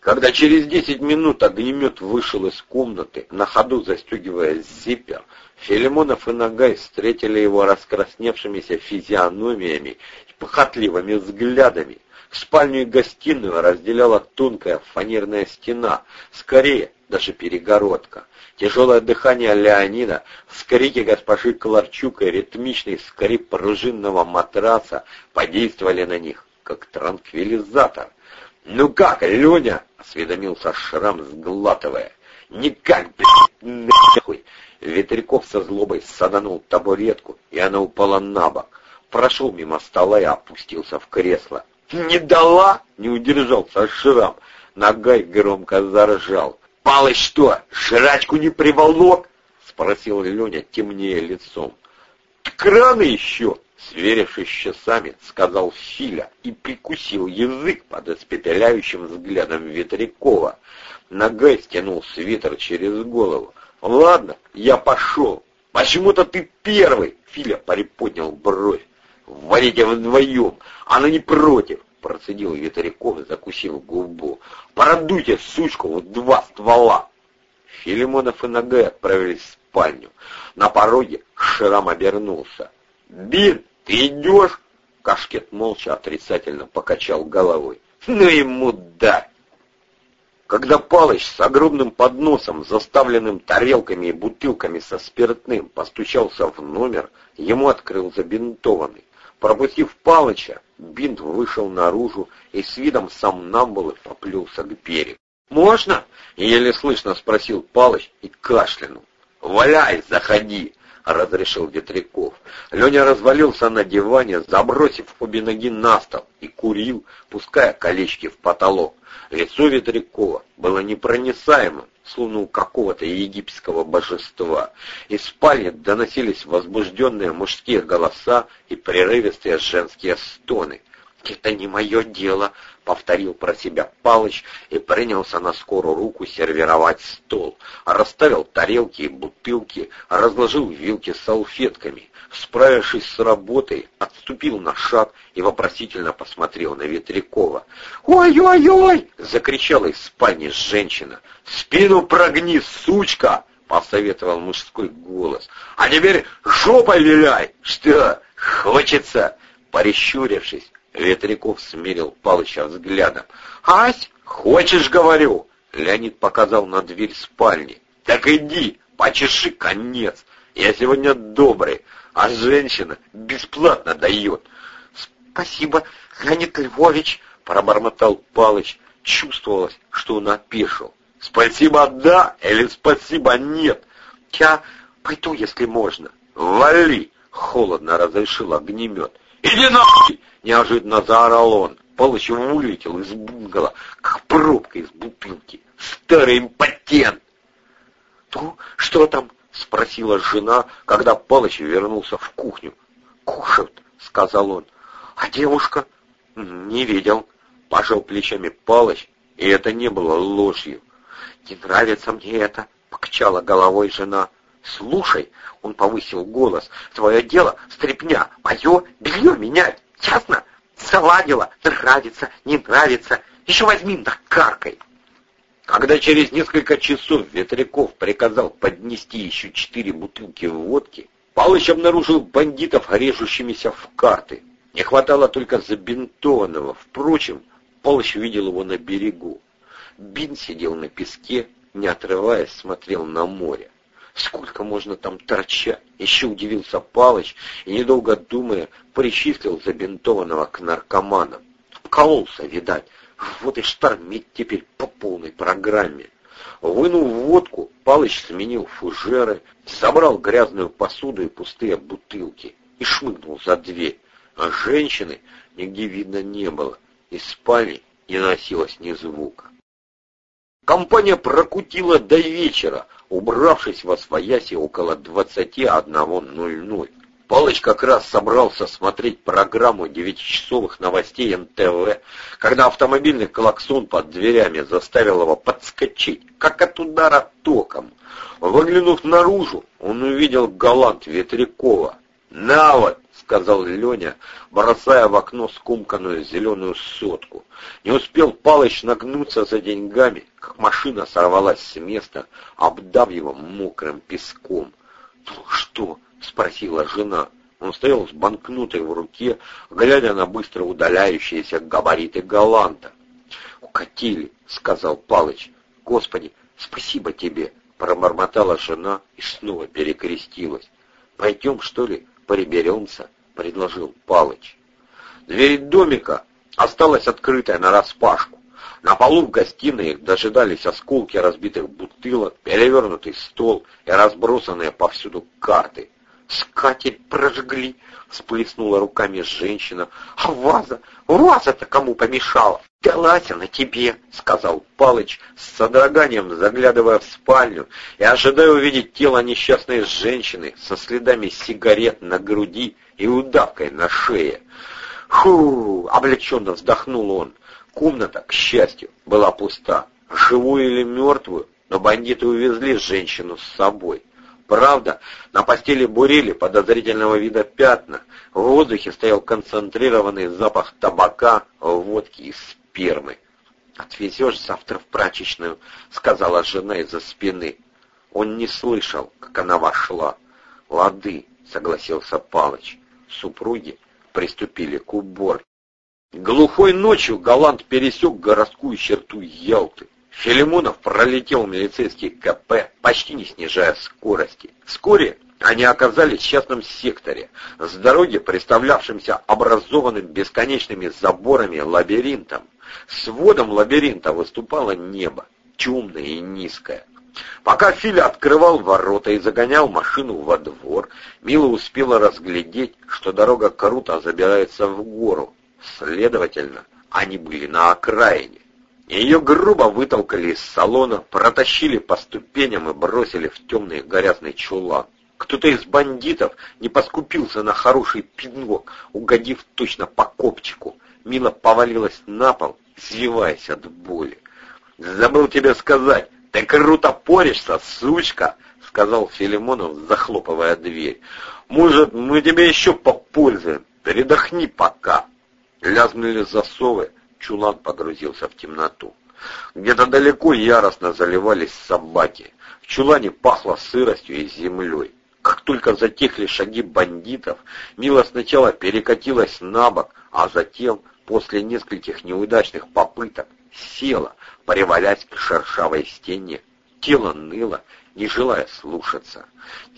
Когда через десять минут огнемет вышел из комнаты, на ходу застегивая зиппер, Филимонов и Нагай встретили его раскрасневшимися физиономиями и похотливыми взглядами. Спальню и гостиную разделяла тонкая фанерная стена, скорее даже перегородка. Тяжелое дыхание Леонида, скрики госпожи Кларчука и ритмичный скрип пружинного матраса подействовали на них, как транквилизатор. «Ну как, Леня?» — осведомился Шрам, сглатывая. «Никак, блядь, нахуй!» Ветряков со злобой саданул табуретку, и она упала на бок. Прошел мимо стола и опустился в кресло. «Не дала?» — не удержался Шрам. Нагай громко заржал. «Палыч что, жрачку не приволок?» — спросил Леня, темнее лицом. «Краны еще!» Сверившись с часами, сказал Филя и прикусил язык под испепеляющим взглядом Ветрякова. Ногой стянул свитер через голову. «Ладно, я пошел. Почему-то ты первый!» Филя приподнял бровь. «Варите вдвоем, она не против!» Процедил Ветряков, закусил губу. «Продуйте сучку в два ствола!» Филимонов и Ногой отправились в спальню. На пороге Шрам обернулся. «Бин, ты идешь?» Кашкет молча отрицательно покачал головой. «Ну ему да!» Когда Палыч с огромным подносом, заставленным тарелками и бутылками со спиртным, постучался в номер, ему открыл забинтованный. Пропустив Палыча, бинт вышел наружу и с видом сомнамбулы поплюлся к берегу. «Можно?» — еле слышно спросил Палыч и кашлянул. «Валяй, заходи!» — разрешил Ветряков. Леня развалился на диване, забросив обе ноги на стол, и курил, пуская колечки в потолок. Лицо Ветрякова было непроницаемым, словно у какого-то египетского божества. Из спальни доносились возбужденные мужские голоса и прерывистые женские стоны. «Это не мое дело», — повторил про себя Палыч и принялся на скорую руку сервировать стол. Расставил тарелки и бутылки, разложил вилки с салфетками. Справившись с работой, отступил на шаг и вопросительно посмотрел на Ветрякова. «Ой-ой-ой!» — закричала из спальни женщина. «Спину прогни, сучка!» — посоветовал мужской голос. «А теперь жопой виляй! Что, хочется?» Порещурившись, Ветряков смерил Палыча взглядом. «Ась, хочешь, говорю?» Леонид показал на дверь спальни. «Так иди, почеши конец. Я сегодня добрый, а женщина бесплатно дает». «Спасибо, Леонид Львович», — пробормотал Палыч. Чувствовалось, что он опешил. «Спасибо да или спасибо нет?» «Я пойду, если можно». «Вали!» — холодно разрешил огнемет. «Иди нахуй!» — неожиданно заорал он. Палыч вылетел из бунгала, как пробка из бутылки. «Старый импотент!» «Ну, что там?» — спросила жена, когда Палыч вернулся в кухню. «Кушают», — сказал он. «А девушка?» «Не видел». Пожал плечами Палыч, и это не было ложью. «Не нравится мне это», — покачала головой жена. «Слушай», — он повысил голос, — «твое дело — стряпня, мое — белье менять, ясно? Заладила, нравится, не нравится, еще возьми накаркай». Когда через несколько часов Ветряков приказал поднести еще четыре бутылки водки, Палыч обнаружил бандитов, режущимися в карты. Не хватало только забинтованного. Впрочем, Палыч видел его на берегу. Бин сидел на песке, не отрываясь, смотрел на море. Сколько можно там торчать? Еще удивился Палыч и, недолго думая, причислил забинтованного к наркоманам. Вкололся, видать. Вот и штормит теперь по полной программе. Вынув водку, Палыч сменил фужеры, собрал грязную посуду и пустые бутылки и шмыгнул за дверь. А женщины нигде видно не было. Из спальни не носилось ни звука. Компания прокутила до вечера, убравшись во свояси около 21.00. Палыч как раз собрался смотреть программу девятичасовых новостей НТВ, когда автомобильный клаксон под дверями заставил его подскочить, как от удара током. Выглянув наружу, он увидел галант Ветрякова. «На вот!» — сказал Леня, бросая в окно скумканную зеленую сотку. Не успел Палыч нагнуться за деньгами, как машина сорвалась с места, обдав его мокрым песком. «Ну что?» — спросила жена. Он стоял с банкнотой в руке, глядя на быстро удаляющиеся габариты Галанта. «Укатили», — сказал Палыч. «Господи, спасибо тебе», — пробормотала жена и снова перекрестилась. «Пойдем, что ли, приберемся?» — предложил Палыч. Дверь домика осталась открытая нараспашку. На полу в гостиной дожидались осколки разбитых бутылок, перевернутый стол и разбросанные повсюду карты. «Скатерть прожгли!» — всплеснула руками женщина. «А ваза? Ваза-то кому помешала?» «Далась она тебе!» — сказал Палыч, с содроганием заглядывая в спальню и ожидая увидеть тело несчастной женщины со следами сигарет на груди и удавкой на шее. «Фу!» — облегченно вздохнул он. Комната, к счастью, была пуста. Живую или мертвую, но бандиты увезли женщину с собой. Правда, на постели бурили подозрительного вида пятна. В воздухе стоял концентрированный запах табака, водки и спермы. «Отвезешь завтра в прачечную», — сказала жена из-за спины. Он не слышал, как она вошла. «Лады», — согласился Палыч. Супруги приступили к уборке. Глухой ночью Голланд пересек городскую черту Ялты. Филимонов пролетел милицейский КП, почти не снижая скорости. Вскоре они оказались в частном секторе, с дороги, представлявшимся образованным бесконечными заборами лабиринтом. С водом лабиринта выступало небо, темное и низкое. Пока Филя открывал ворота и загонял машину во двор, Мила успела разглядеть, что дорога круто забирается в гору. Следовательно, они были на окраине. Ее грубо вытолкали из салона, протащили по ступеням и бросили в темный грязный чулан. Кто-то из бандитов не поскупился на хороший пинок, угодив точно по копчику. Мила повалилась на пол, извиваясь от боли. «Забыл тебе сказать, ты круто поришься, сучка!» — сказал Филимонов, захлопывая дверь. «Может, мы тебе еще попользуем? Передохни пока!» Лязгнули засовы, чулан погрузился в темноту. Где-то далеко яростно заливались собаки. В чулане пахло сыростью и землей. Как только затихли шаги бандитов, Мила сначала перекатилась на бок, а затем, после нескольких неудачных попыток, села, привалясь к шершавой стене. Тело ныло, не желая слушаться.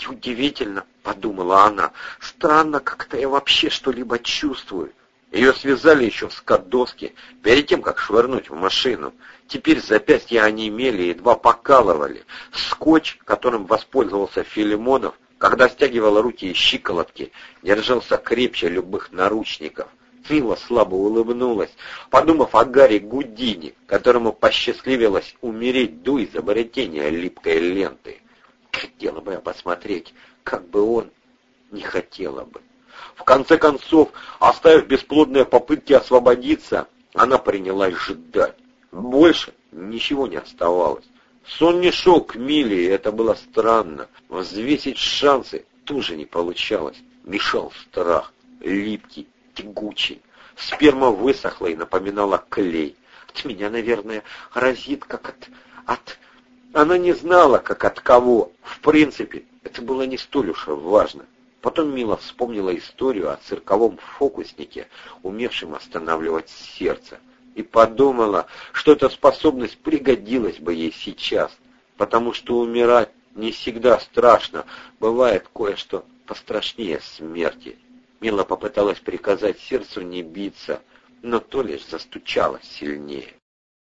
«Удивительно», — подумала она, — «странно, как-то я вообще что-либо чувствую. Ее связали еще в скотдоске, перед тем, как швырнуть в машину. Теперь запястья онемели и едва покалывали. Скотч, которым воспользовался Филимонов, когда стягивал руки и щиколотки, держался крепче любых наручников. Мила слабо улыбнулась, подумав о Гарри Гудини, которому посчастливилось умереть до изобретения липкой ленты. Хотела бы я посмотреть, как бы он не хотела бы. В конце концов, оставив бесплодные попытки освободиться, она принялась ждать. Больше ничего не оставалось. Сон не шел к Миле, и это было странно. Взвесить шансы тоже не получалось. Мешал страх, липкий, тягучий. Сперма высохла и напоминала клей. От меня, наверное, разит, как от... от... Она не знала, как от кого. В принципе, это было не столь уж важно. Потом Мила вспомнила историю о цирковом фокуснике, умевшем останавливать сердце, и подумала, что эта способность пригодилась бы ей сейчас, потому что умирать не всегда страшно, бывает кое-что пострашнее смерти. Мила попыталась приказать сердцу не биться, но то лишь застучало сильнее.